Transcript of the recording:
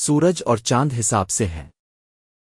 سورج اور چاند حساب سے ہیں